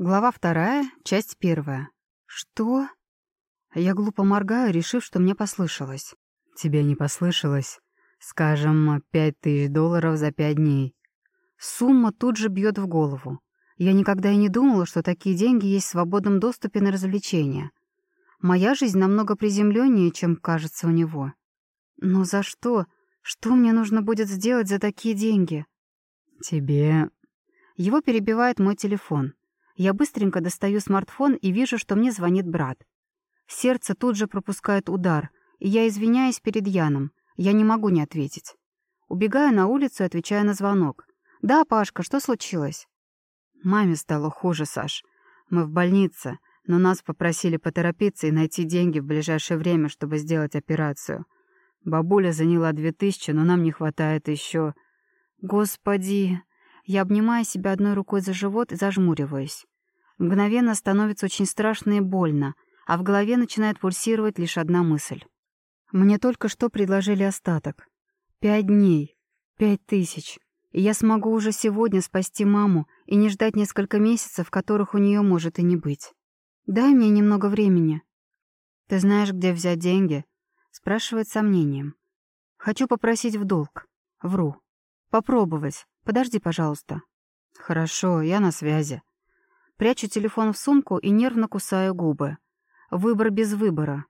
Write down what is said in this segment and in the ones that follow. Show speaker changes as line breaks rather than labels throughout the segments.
Глава вторая, часть первая. Что? Я глупо моргаю, решив, что мне послышалось.
Тебе не послышалось? Скажем, пять тысяч долларов за пять дней.
Сумма тут же бьет в голову. Я никогда и не думала, что такие деньги есть в свободном доступе на развлечения. Моя жизнь намного приземленнее, чем кажется у него. Но за что? Что мне нужно будет сделать за такие деньги?
Тебе...
Его перебивает мой телефон. Я быстренько достаю смартфон и вижу, что мне звонит брат. Сердце тут же пропускает удар, и я извиняюсь перед Яном. Я не могу не ответить. Убегаю на улицу и отвечаю на звонок. «Да, Пашка, что случилось?»
«Маме стало хуже, Саш. Мы в больнице, но нас попросили поторопиться и найти деньги в ближайшее время, чтобы сделать операцию. Бабуля заняла две тысячи, но нам не хватает еще.
«Господи!» Я обнимаю себя одной рукой за живот и зажмуриваюсь. Мгновенно становится очень страшно и больно, а в голове начинает пульсировать лишь одна мысль. Мне только что предложили остаток. Пять дней, пять тысяч. И я смогу уже сегодня спасти маму и не ждать несколько месяцев, которых у нее может и не быть. Дай мне немного времени. Ты знаешь, где взять деньги? Спрашивает сомнением. Хочу попросить в долг. Вру. Попробовать. Подожди, пожалуйста».
«Хорошо, я на связи».
Прячу телефон в сумку и нервно кусаю губы. Выбор без выбора.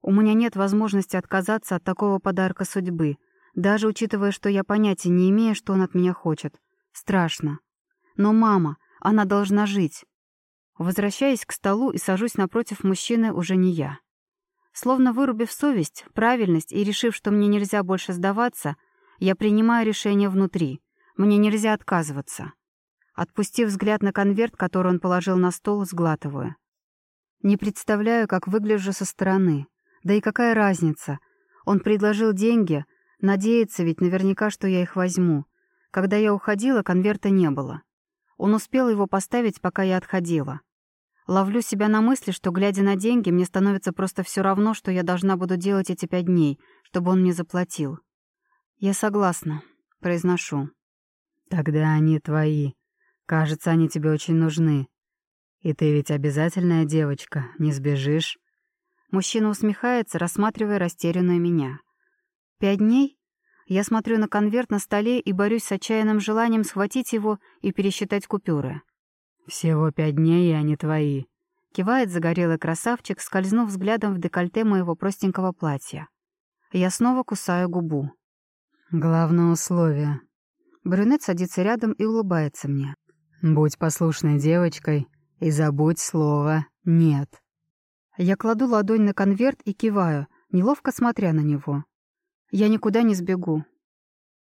У меня нет возможности отказаться от такого подарка судьбы, даже учитывая, что я понятия не имею, что он от меня хочет. Страшно. Но мама, она должна жить. Возвращаясь к столу и сажусь напротив мужчины, уже не я. Словно вырубив совесть, правильность и решив, что мне нельзя больше сдаваться, я принимаю решение внутри. Мне нельзя отказываться. Отпустив взгляд на конверт, который он положил на стол, сглатываю. Не представляю, как выгляжу со стороны. Да и какая разница? Он предложил деньги, надеется ведь наверняка, что я их возьму. Когда я уходила, конверта не было. Он успел его поставить, пока я отходила. Ловлю себя на мысли, что, глядя на деньги, мне становится просто все равно, что я должна буду делать эти пять дней, чтобы он мне заплатил. «Я согласна», — произношу.
Тогда они твои. Кажется, они тебе очень нужны. И ты ведь обязательная девочка, не сбежишь.
Мужчина усмехается, рассматривая растерянную меня. Пять дней? Я смотрю на конверт на столе и борюсь с отчаянным желанием схватить его и пересчитать купюры.
«Всего пять дней, и они твои», —
кивает загорелый красавчик, скользнув взглядом в декольте моего простенького платья. Я снова кусаю губу.
«Главное условие
Брюнет садится рядом и улыбается мне.
«Будь послушной девочкой и забудь слово «нет».
Я кладу ладонь на конверт и киваю, неловко смотря на него. Я никуда не сбегу.